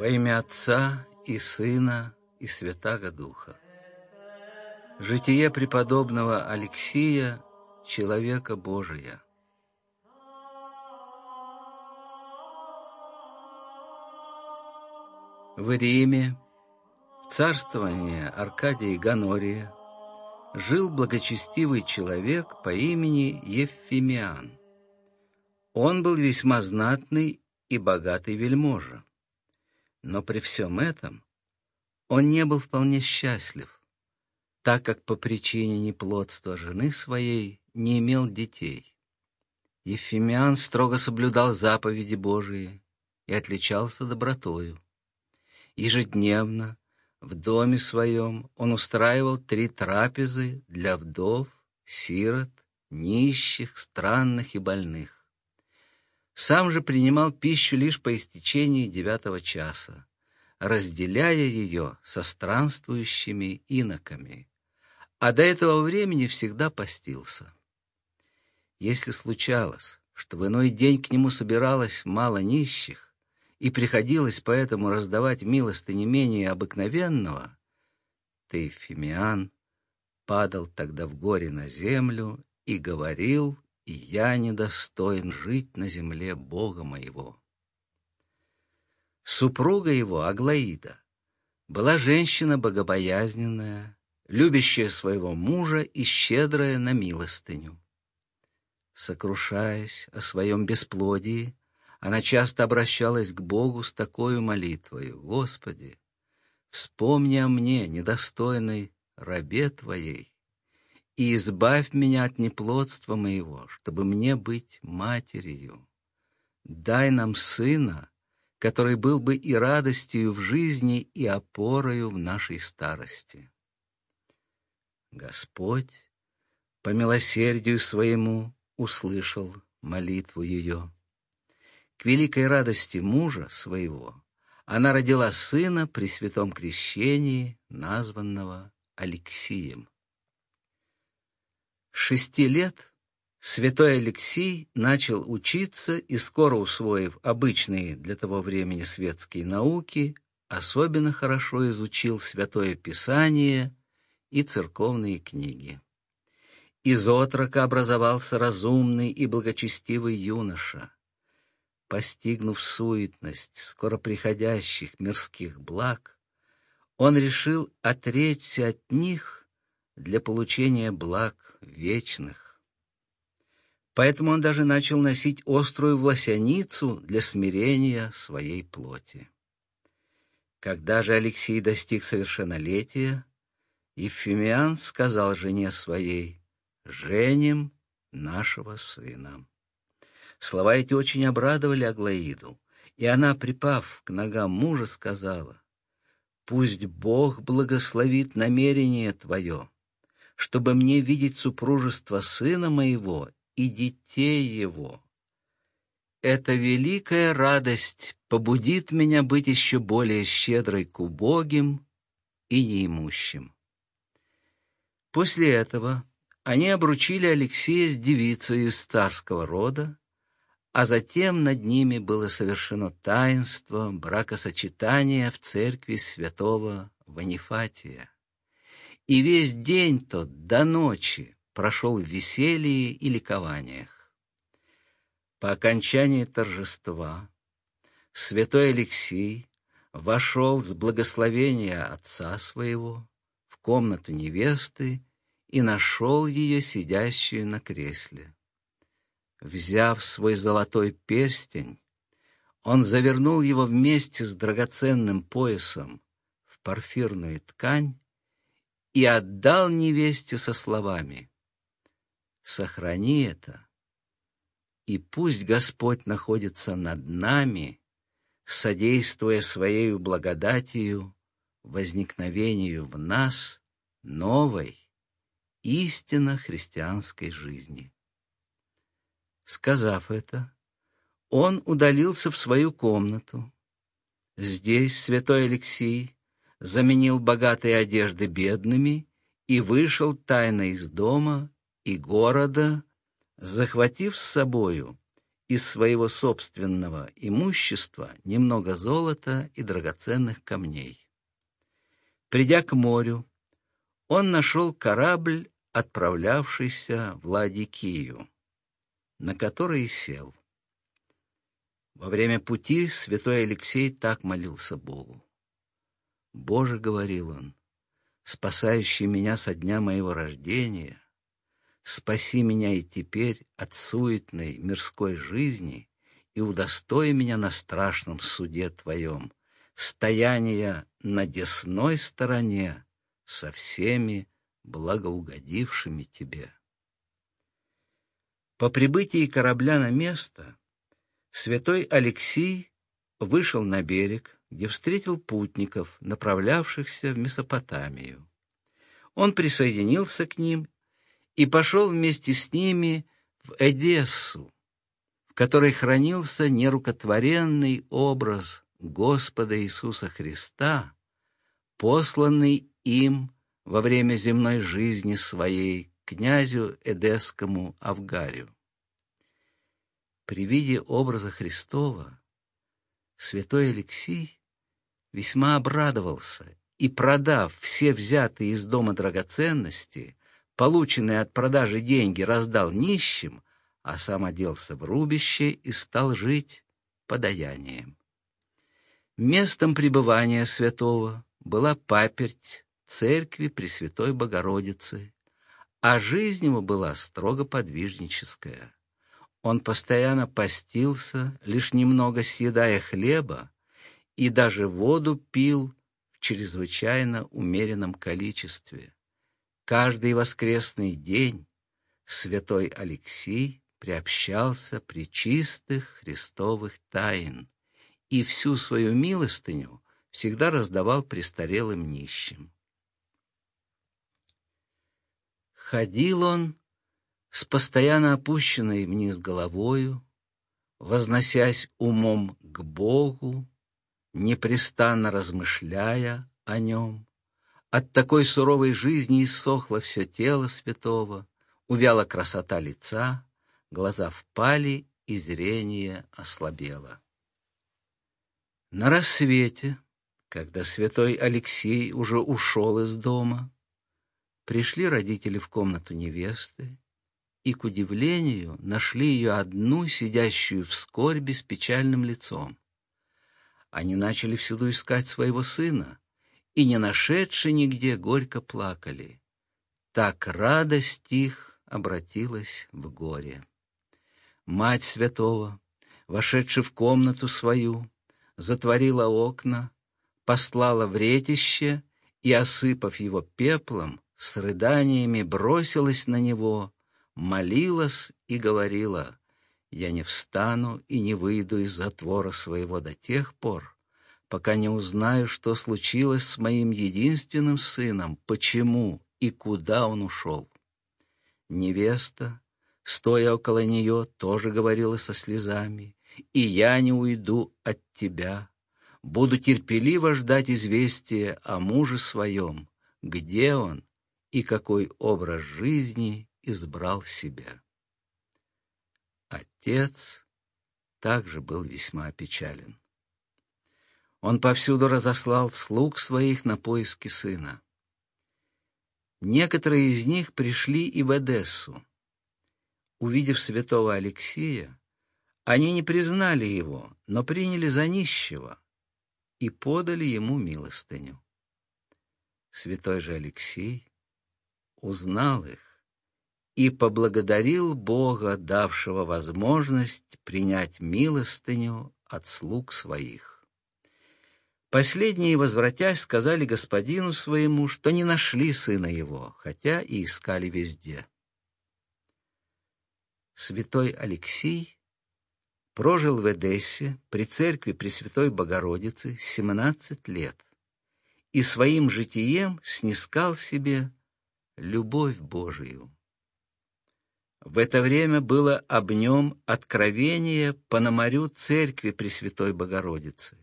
Во имя Отца и Сына и Святаго Духа. Житие преподобного Алексия, человека Божия. В Риме, в царствование Аркадия Ганория, жил благочестивый человек по имени Евфимиан. Он был весьма знатный и богатый вельможа. Но при всем этом он не был вполне счастлив, так как по причине неплодства жены своей не имел детей. Ефимиан строго соблюдал заповеди Божии и отличался добротою. Ежедневно в доме своем он устраивал три трапезы для вдов, сирот, нищих, странных и больных. Сам же принимал пищу лишь по истечении девятого часа, разделяя ее со странствующими иноками, а до этого времени всегда постился. Если случалось, что в иной день к нему собиралось мало нищих, и приходилось поэтому раздавать милости не менее обыкновенного, Тейфимиан падал тогда в горе на землю и говорил и я недостоин жить на земле Бога моего. Супруга его, Аглаида, была женщина богобоязненная, любящая своего мужа и щедрая на милостыню. Сокрушаясь о своем бесплодии, она часто обращалась к Богу с такой молитвой: «Господи, вспомни о мне, недостойной рабе Твоей, и избавь меня от неплодства моего, чтобы мне быть матерью. Дай нам сына, который был бы и радостью в жизни, и опорою в нашей старости. Господь по милосердию своему услышал молитву ее. К великой радости мужа своего она родила сына при святом крещении, названного Алексием шести лет святой Алексий начал учиться и, скоро усвоив обычные для того времени светские науки, особенно хорошо изучил Святое Писание и церковные книги. Из отрока образовался разумный и благочестивый юноша. Постигнув суетность скоро приходящих мирских благ, он решил отречься от них для получения благ вечных. Поэтому он даже начал носить острую власяницу для смирения своей плоти. Когда же Алексей достиг совершеннолетия, Ефимиан сказал жене своей, «Женим нашего сына». Слова эти очень обрадовали Аглаиду, и она, припав к ногам мужа, сказала, «Пусть Бог благословит намерение твое, чтобы мне видеть супружество сына моего и детей его. Эта великая радость побудит меня быть еще более щедрой к убогим и неимущим. После этого они обручили Алексея с девицей из царского рода, а затем над ними было совершено таинство бракосочетания в церкви святого Ванифатия. И весь день тот до ночи прошел в веселье и ликованиях. По окончании торжества святой Алексей вошел с благословения отца своего в комнату невесты и нашел ее сидящую на кресле. Взяв свой золотой перстень, он завернул его вместе с драгоценным поясом в парфирную ткань и отдал невесте со словами «Сохрани это, и пусть Господь находится над нами, содействуя Своей благодатью возникновению в нас новой, истинно христианской жизни». Сказав это, он удалился в свою комнату. Здесь святой Алексий заменил богатые одежды бедными и вышел тайно из дома и города, захватив с собою из своего собственного имущества немного золота и драгоценных камней. Придя к морю, он нашел корабль, отправлявшийся в Ладикию, на который сел. Во время пути святой Алексей так молился Богу. «Боже, — говорил он, — спасающий меня со дня моего рождения, спаси меня и теперь от суетной мирской жизни и удостой меня на страшном суде Твоем, стояния на десной стороне со всеми благоугодившими Тебе». По прибытии корабля на место святой Алексий вышел на берег, где встретил путников, направлявшихся в Месопотамию. Он присоединился к ним и пошел вместе с ними в Эдессу, в которой хранился нерукотворенный образ Господа Иисуса Христа, посланный им во время земной жизни своей князю Эдесскому Авгарию. При виде образа Христова святой Алексий весьма обрадовался и, продав все взятые из дома драгоценности, полученные от продажи деньги раздал нищим, а сам оделся в рубище и стал жить подаянием. Местом пребывания святого была паперть церкви Пресвятой Богородицы, а жизнь его была строго подвижническая. Он постоянно постился, лишь немного съедая хлеба, и даже воду пил в чрезвычайно умеренном количестве. Каждый воскресный день святой Алексий приобщался при чистых христовых тайн и всю свою милостыню всегда раздавал престарелым нищим. Ходил он с постоянно опущенной вниз головою, возносясь умом к Богу, непрестанно размышляя о нем. От такой суровой жизни иссохло все тело святого, увяла красота лица, глаза впали, и зрение ослабело. На рассвете, когда святой Алексей уже ушел из дома, пришли родители в комнату невесты и, к удивлению, нашли ее одну, сидящую в скорби с печальным лицом. Они начали всюду искать своего сына, и, не нашедши нигде, горько плакали. Так радость их обратилась в горе. Мать святого, вошедшая в комнату свою, затворила окна, послала в ретище и, осыпав его пеплом, с рыданиями бросилась на него, молилась и говорила, «Я не встану и не выйду из затвора своего до тех пор, пока не узнаю, что случилось с моим единственным сыном, почему и куда он ушел». Невеста, стоя около нее, тоже говорила со слезами, «И я не уйду от тебя, буду терпеливо ждать известия о муже своем, где он и какой образ жизни избрал себя. Отец также был весьма опечален. Он повсюду разослал слуг своих на поиски сына. Некоторые из них пришли и в Эдессу. Увидев святого Алексия, они не признали его, но приняли за нищего и подали ему милостыню. Святой же Алексей узнал их и поблагодарил Бога, давшего возможность принять милостыню от слуг своих. Последние, возвратясь, сказали господину своему, что не нашли сына его, хотя и искали везде. Святой Алексий прожил в Эдессе при церкви Пресвятой Богородицы 17 лет и своим житием снискал себе любовь Божию. В это время было об нем откровение Пономарю церкви Пресвятой Богородицы.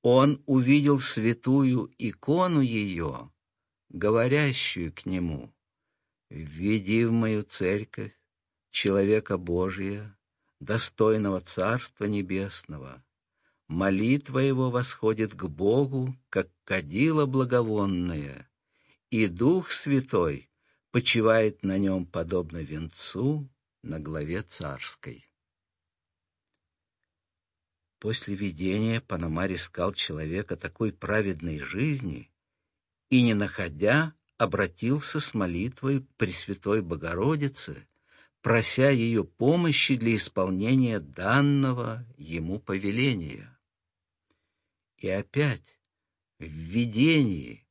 Он увидел святую икону ее, говорящую к нему, «Введи в мою церковь человека Божия, достойного Царства Небесного. Молитва его восходит к Богу, как кадила благовонная, и Дух Святой почивает на нем подобно венцу на главе царской. После видения Панамарь искал человека такой праведной жизни и, не находя, обратился с молитвой к Пресвятой Богородице, прося ее помощи для исполнения данного ему повеления. И опять в видении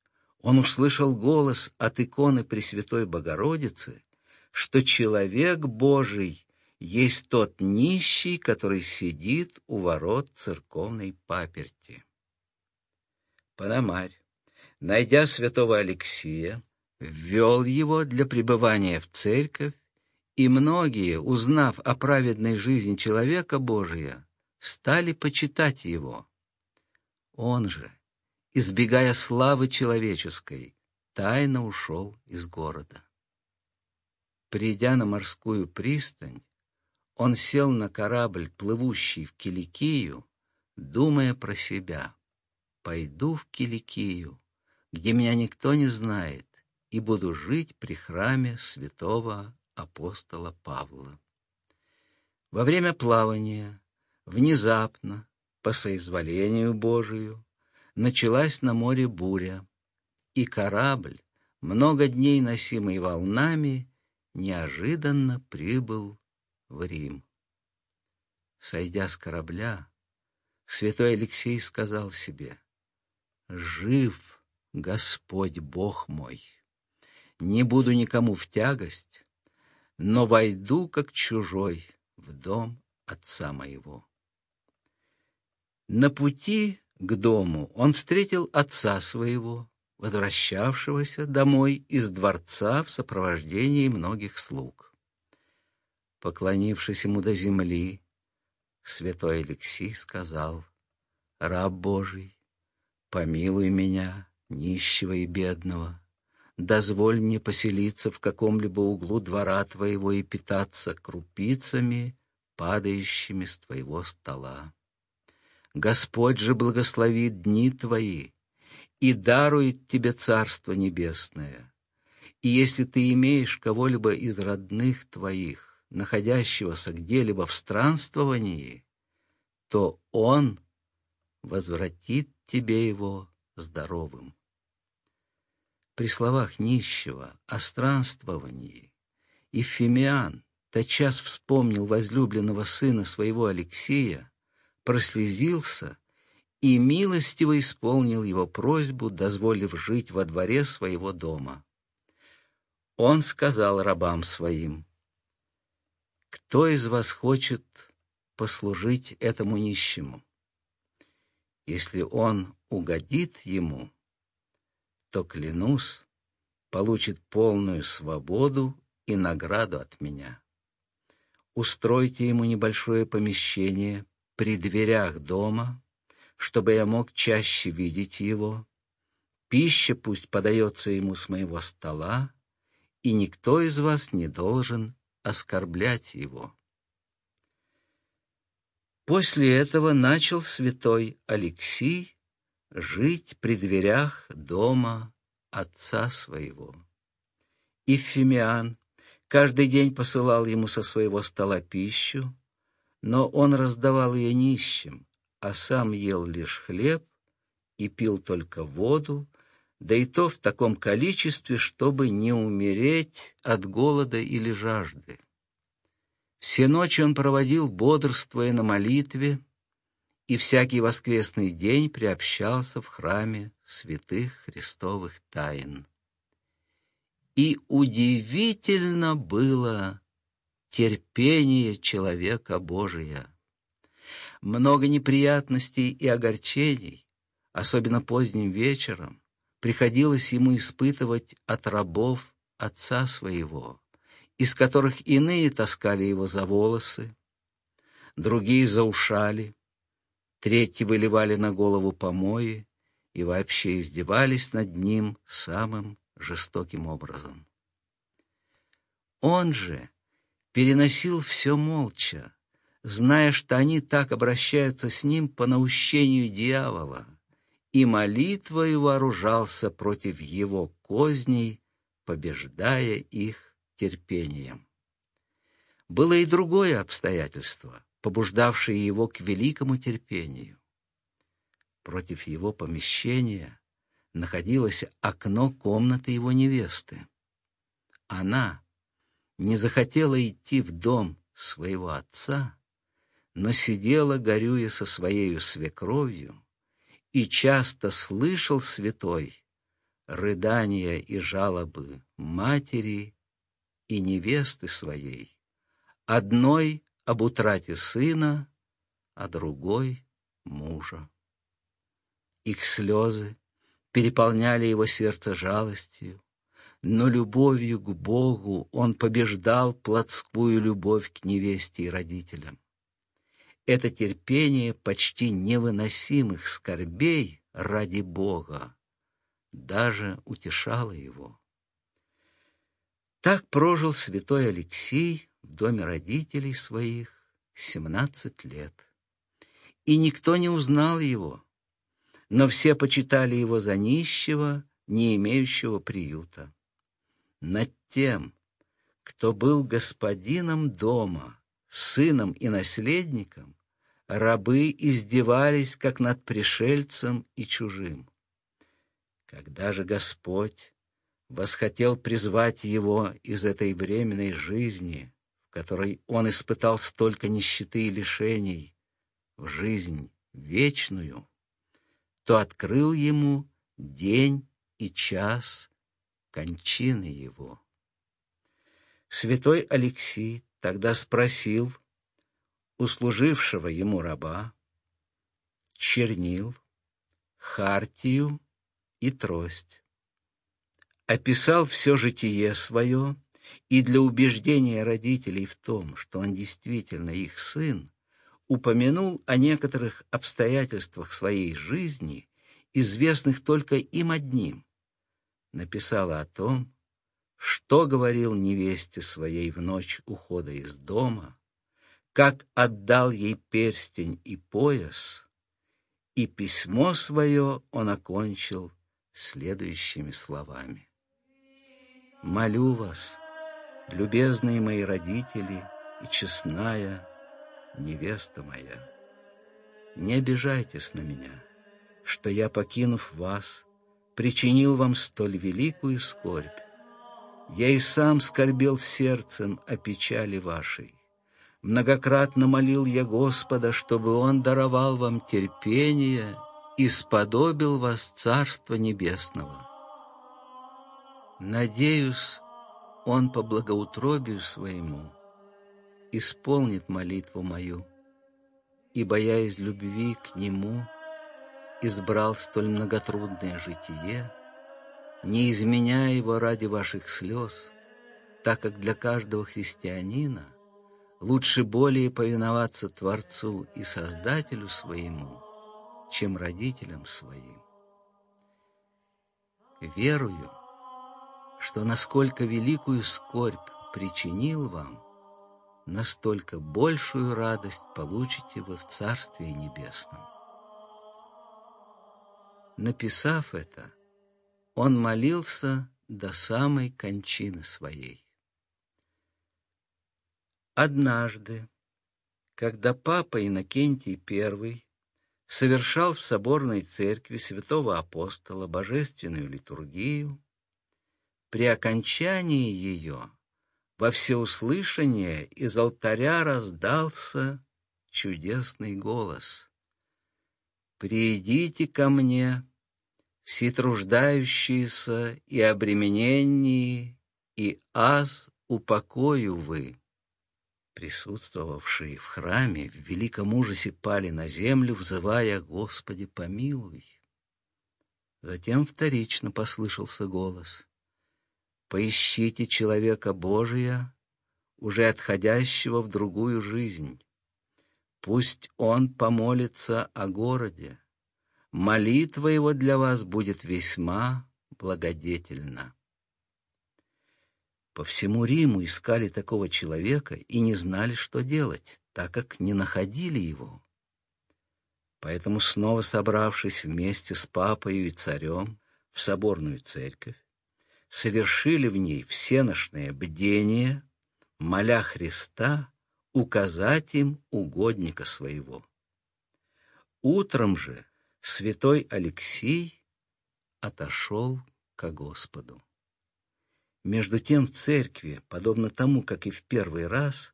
он услышал голос от иконы Пресвятой Богородицы, что человек Божий есть тот нищий, который сидит у ворот церковной паперти. Пономарь, найдя святого Алексия, ввел его для пребывания в церковь, и многие, узнав о праведной жизни человека Божия, стали почитать его. Он же, избегая славы человеческой, тайно ушел из города. Придя на морскую пристань, он сел на корабль, плывущий в Киликию, думая про себя. «Пойду в Киликию, где меня никто не знает, и буду жить при храме святого апостола Павла». Во время плавания, внезапно, по соизволению Божию, началась на море буря, и корабль, много дней носимый волнами, неожиданно прибыл в Рим. Сойдя с корабля, святой Алексей сказал себе, «Жив Господь Бог мой, не буду никому в тягость, но войду, как чужой, в дом отца моего». На пути к дому он встретил отца своего, возвращавшегося домой из дворца в сопровождении многих слуг. Поклонившись ему до земли, святой Алексий сказал, «Раб Божий, помилуй меня, нищего и бедного, дозволь мне поселиться в каком-либо углу двора твоего и питаться крупицами, падающими с твоего стола. Господь же благословит дни твои, и дарует тебе Царство Небесное. И если ты имеешь кого-либо из родных твоих, находящегося где-либо в странствовании, то Он возвратит тебе его здоровым. При словах нищего о странствовании Ефимиан тотчас вспомнил возлюбленного сына своего Алексея, прослезился и милостиво исполнил его просьбу, дозволив жить во дворе своего дома. Он сказал рабам своим, «Кто из вас хочет послужить этому нищему? Если он угодит ему, то, клянусь, получит полную свободу и награду от меня. Устройте ему небольшое помещение при дверях дома, чтобы я мог чаще видеть его. Пища пусть подается ему с моего стола, и никто из вас не должен оскорблять его. После этого начал святой Алексий жить при дверях дома отца своего. И Фимиан каждый день посылал ему со своего стола пищу, но он раздавал ее нищим, а сам ел лишь хлеб и пил только воду, да и то в таком количестве, чтобы не умереть от голода или жажды. Все ночи он проводил, бодрствуя на молитве, и всякий воскресный день приобщался в храме святых христовых тайн. И удивительно было терпение человека Божия много неприятностей и огорчений, особенно поздним вечером, приходилось ему испытывать от рабов отца своего, из которых иные таскали его за волосы, другие за ушали, третьи выливали на голову помои и вообще издевались над ним самым жестоким образом. Он же переносил все молча, зная, что они так обращаются с ним по наущению дьявола, и молитвой вооружался против его козней, побеждая их терпением. Было и другое обстоятельство, побуждавшее его к великому терпению. Против его помещения находилось окно комнаты его невесты. Она не захотела идти в дом своего отца, но сидела, горюя со своей свекровью, и часто слышал святой рыдания и жалобы матери и невесты своей, одной об утрате сына, а другой — мужа. Их слезы переполняли его сердце жалостью, но любовью к Богу он побеждал плотскую любовь к невесте и родителям. Это терпение почти невыносимых скорбей ради Бога даже утешало его. Так прожил святой Алексей в доме родителей своих семнадцать лет. И никто не узнал его, но все почитали его за нищего, не имеющего приюта. Над тем, кто был господином дома, сыном и наследником, рабы издевались, как над пришельцем и чужим. Когда же Господь восхотел призвать его из этой временной жизни, в которой он испытал столько нищеты и лишений, в жизнь вечную, то открыл ему день и час кончины его. Святой Алексий тогда спросил у служившего ему раба чернил, хартию и трость. Описал все житие свое, и для убеждения родителей в том, что он действительно их сын, упомянул о некоторых обстоятельствах своей жизни, известных только им одним. Написала о том, что говорил невесте своей в ночь ухода из дома, как отдал ей перстень и пояс, и письмо свое он окончил следующими словами. «Молю вас, любезные мои родители и честная невеста моя, не обижайтесь на меня, что я, покинув вас, причинил вам столь великую скорбь. Я и сам скорбел сердцем о печали вашей. Многократно молил я Господа, чтобы Он даровал вам терпение и сподобил вас Царства Небесного. Надеюсь, Он по благоутробию своему исполнит молитву мою, ибо я из любви к Нему избрал столь многотрудное житие, не изменяя его ради ваших слез, так как для каждого христианина лучше более повиноваться Творцу и Создателю своему, чем родителям своим. Верую, что насколько великую скорбь причинил вам, настолько большую радость получите вы в Царстве Небесном. Написав это, он молился до самой кончины своей. Однажды, когда папа Иннокентий I совершал в соборной церкви святого апостола божественную литургию, при окончании ее во всеуслышание из алтаря раздался чудесный голос. «Придите ко мне, все труждающиеся и обремененные, и аз упокою вы». Присутствовавшие в храме в великом ужасе пали на землю, взывая «Господи, помилуй». Затем вторично послышался голос поищите человека Божия, уже отходящего в другую жизнь. Пусть он помолится о городе. Молитва его для вас будет весьма благодетельна. По всему Риму искали такого человека и не знали, что делать, так как не находили его. Поэтому, снова собравшись вместе с папой и царем в соборную церковь, совершили в ней всеношное бдение, моля Христа указать им угодника своего. Утром же святой Алексей отошел ко Господу. Между тем в церкви, подобно тому, как и в первый раз,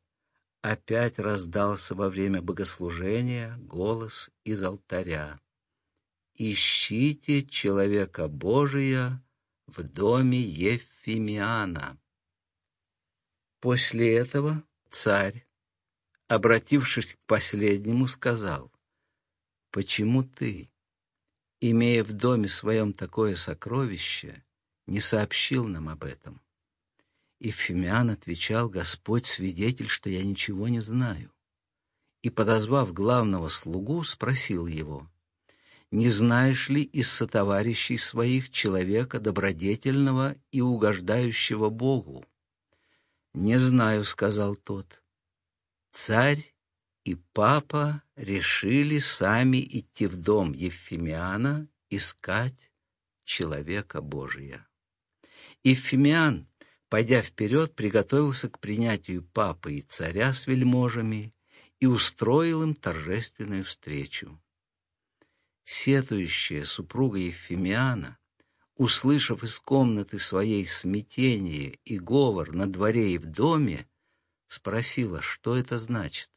опять раздался во время богослужения голос из алтаря. «Ищите человека Божия в доме Ефимиана». После этого царь, обратившись к последнему, сказал, «Почему ты, имея в доме своем такое сокровище, не сообщил нам об этом?» И Фимиан отвечал, «Господь свидетель, что я ничего не знаю». И, подозвав главного слугу, спросил его, «Не знаешь ли из сотоварищей своих человека добродетельного и угождающего Богу?» «Не знаю», — сказал тот. Царь и папа решили сами идти в дом Ефимиана искать человека Божия. Ефимиан, пойдя вперед, приготовился к принятию папы и царя с вельможами и устроил им торжественную встречу. Сетующая супруга Ефимиана услышав из комнаты своей смятение и говор на дворе и в доме, спросила, что это значит.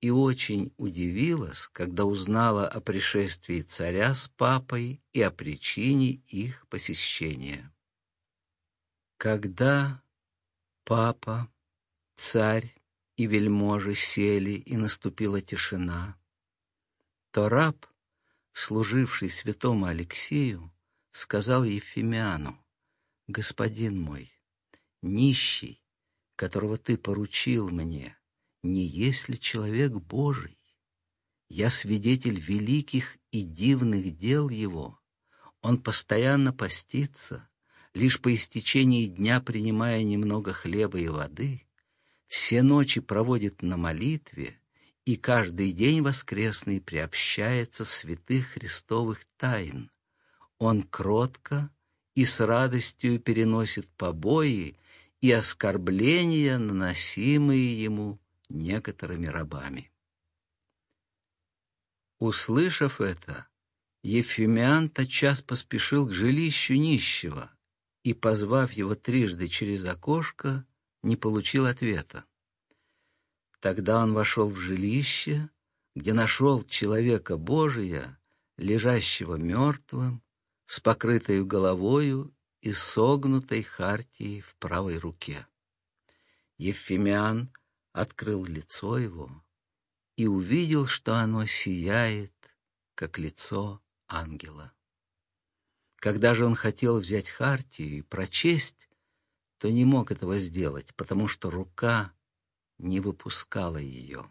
И очень удивилась, когда узнала о пришествии царя с папой и о причине их посещения. Когда папа, царь и вельможи сели, и наступила тишина, то раб, служивший святому Алексею, сказал Ефимиану, «Господин мой, нищий, которого ты поручил мне, не есть ли человек Божий? Я свидетель великих и дивных дел его. Он постоянно постится, лишь по истечении дня принимая немного хлеба и воды, все ночи проводит на молитве и каждый день воскресный приобщается святых христовых тайн, он кротко и с радостью переносит побои и оскорбления, наносимые ему некоторыми рабами. Услышав это, Ефимиан тотчас поспешил к жилищу нищего и, позвав его трижды через окошко, не получил ответа. Тогда он вошел в жилище, где нашел человека Божия, лежащего мертвым, с покрытой головою и согнутой хартией в правой руке. Ефимиан открыл лицо его и увидел, что оно сияет, как лицо ангела. Когда же он хотел взять хартию и прочесть, то не мог этого сделать, потому что рука не выпускала ее.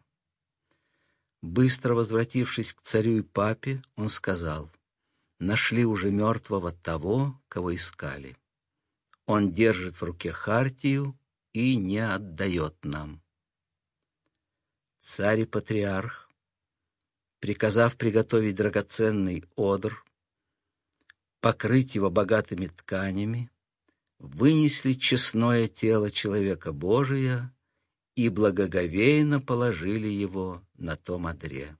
Быстро возвратившись к царю и папе, он сказал, нашли уже мертвого того, кого искали. Он держит в руке хартию и не отдает нам. Царь и патриарх, приказав приготовить драгоценный одр, покрыть его богатыми тканями, вынесли честное тело человека Божия и благоговейно положили его на том одре.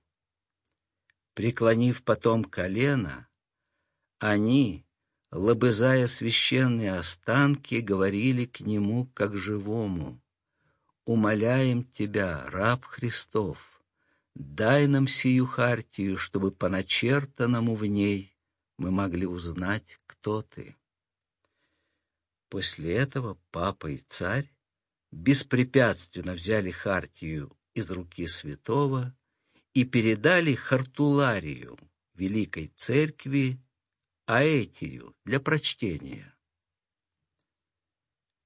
Преклонив потом колено, они, лобызая священные останки, говорили к нему как живому. «Умоляем тебя, раб Христов, дай нам сию хартию, чтобы по начертанному в ней мы могли узнать, кто ты». После этого папа и царь беспрепятственно взяли хартию из руки святого и передали хартуларию Великой Церкви аэтию для прочтения.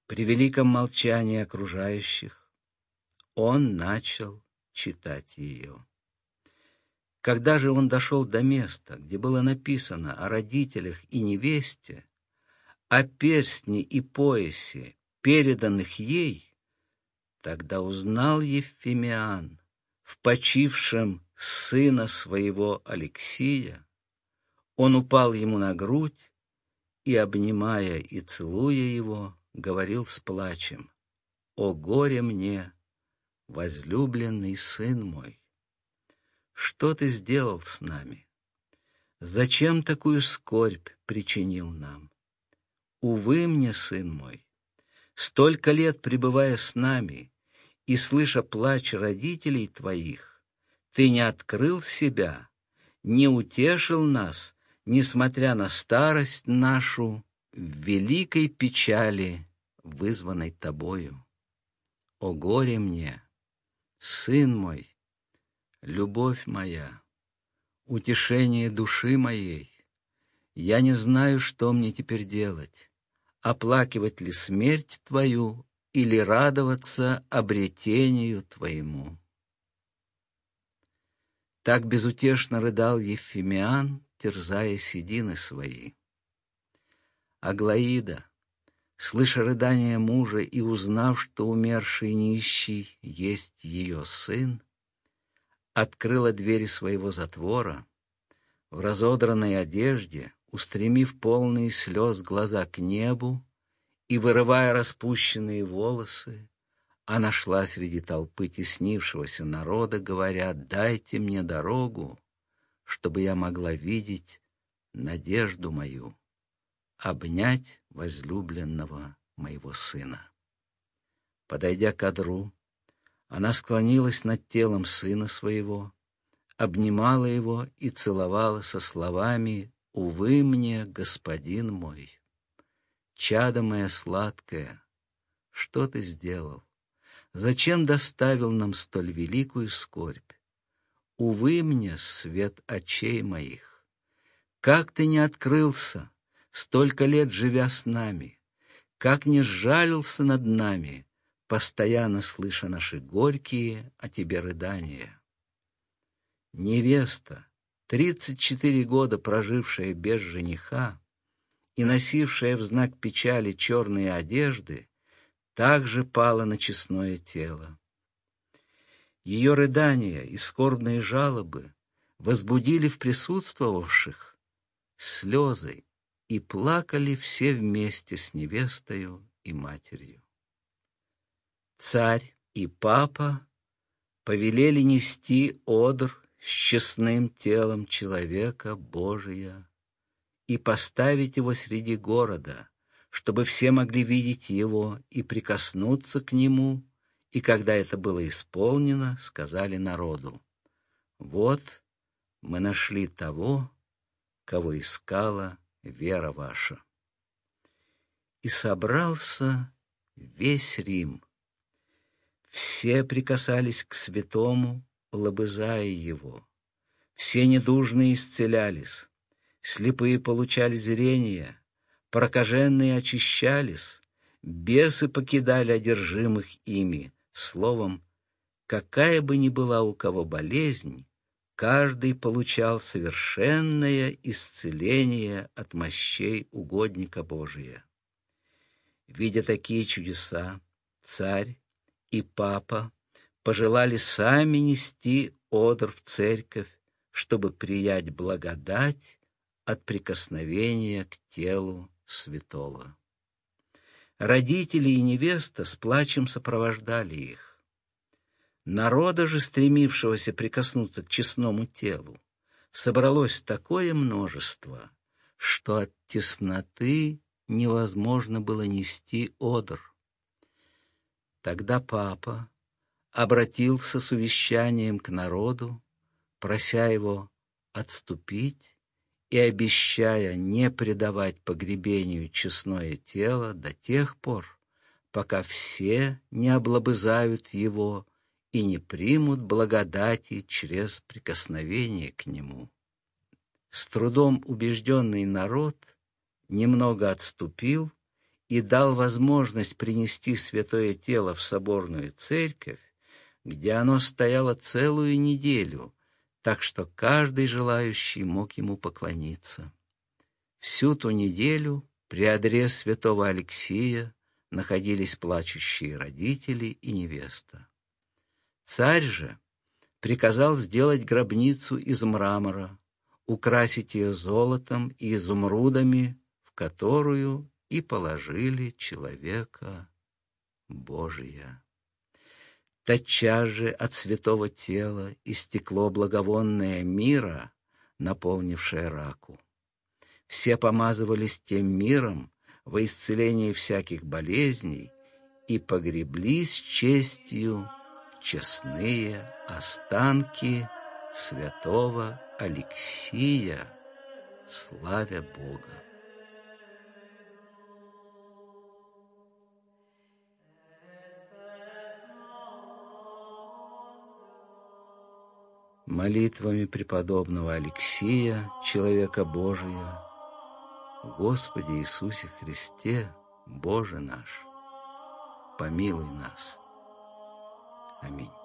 При великом молчании окружающих он начал читать ее. Когда же он дошел до места, где было написано о родителях и невесте, о перстне и поясе переданных ей, тогда узнал Ефимиан в почившем сына своего Алексия, он упал ему на грудь и, обнимая и целуя его, говорил с плачем, «О горе мне, возлюбленный сын мой! Что ты сделал с нами? Зачем такую скорбь причинил нам? Увы мне, сын мой, столько лет пребывая с нами и слыша плач родителей твоих, ты не открыл себя, не утешил нас, несмотря на старость нашу, в великой печали, вызванной тобою. О горе мне, сын мой, любовь моя, утешение души моей, я не знаю, что мне теперь делать, оплакивать ли смерть твою или радоваться обретению твоему. Так безутешно рыдал Ефимиан, терзая седины свои. Аглаида, слыша рыдания мужа и узнав, что умерший нищий есть ее сын, открыла двери своего затвора, в разодранной одежде, устремив полные слез глаза к небу и вырывая распущенные волосы, она шла среди толпы теснившегося народа, говоря, «Дайте мне дорогу, чтобы я могла видеть надежду мою, обнять возлюбленного моего сына». Подойдя к одру, она склонилась над телом сына своего, обнимала его и целовала со словами «Увы мне, господин мой, чадо мое сладкое, что ты сделал? Зачем доставил нам столь великую скорбь? Увы мне, свет очей моих, как ты не открылся, столько лет живя с нами, как не сжалился над нами, постоянно слыша наши горькие о тебе рыдания. Невеста, тридцать четыре года прожившая без жениха и носившая в знак печали черные одежды, также пала на честное тело. Ее рыдания и скорбные жалобы возбудили в присутствовавших слезы, и плакали все вместе с невестою и матерью. Царь и папа повелели нести одр с честным телом человека Божия и поставить его среди города, чтобы все могли видеть его и прикоснуться к нему, и когда это было исполнено, сказали народу, «Вот мы нашли того, кого искала вера ваша». И собрался весь Рим, все прикасались к святому, лобызая его. Все недужные исцелялись, слепые получали зрение, прокаженные очищались, бесы покидали одержимых ими. Словом, какая бы ни была у кого болезнь, каждый получал совершенное исцеление от мощей угодника Божия. Видя такие чудеса, царь и папа пожелали сами нести одр в церковь, чтобы приять благодать от прикосновения к телу святого. Родители и невеста с плачем сопровождали их. Народа же, стремившегося прикоснуться к честному телу, собралось такое множество, что от тесноты невозможно было нести одр. Тогда папа обратился с увещанием к народу, прося его отступить и обещая не предавать погребению честное тело до тех пор, пока все не облобызают его и не примут благодати через прикосновение к нему. С трудом убежденный народ немного отступил и дал возможность принести святое тело в соборную церковь, где оно стояло целую неделю, так что каждый желающий мог ему поклониться. Всю ту неделю при одре святого Алексия находились плачущие родители и невеста. Царь же приказал сделать гробницу из мрамора, украсить ее золотом и изумрудами, в которую и положили человека Божия. Тотчас же от святого тела истекло благовонное мира, наполнившее раку. Все помазывались тем миром во исцелении всяких болезней и погребли с честью честные останки святого Алексия, славя Бога. молитвами преподобного Алексия, человека Божия, Господи Иисусе Христе, Боже наш, помилуй нас. Amén.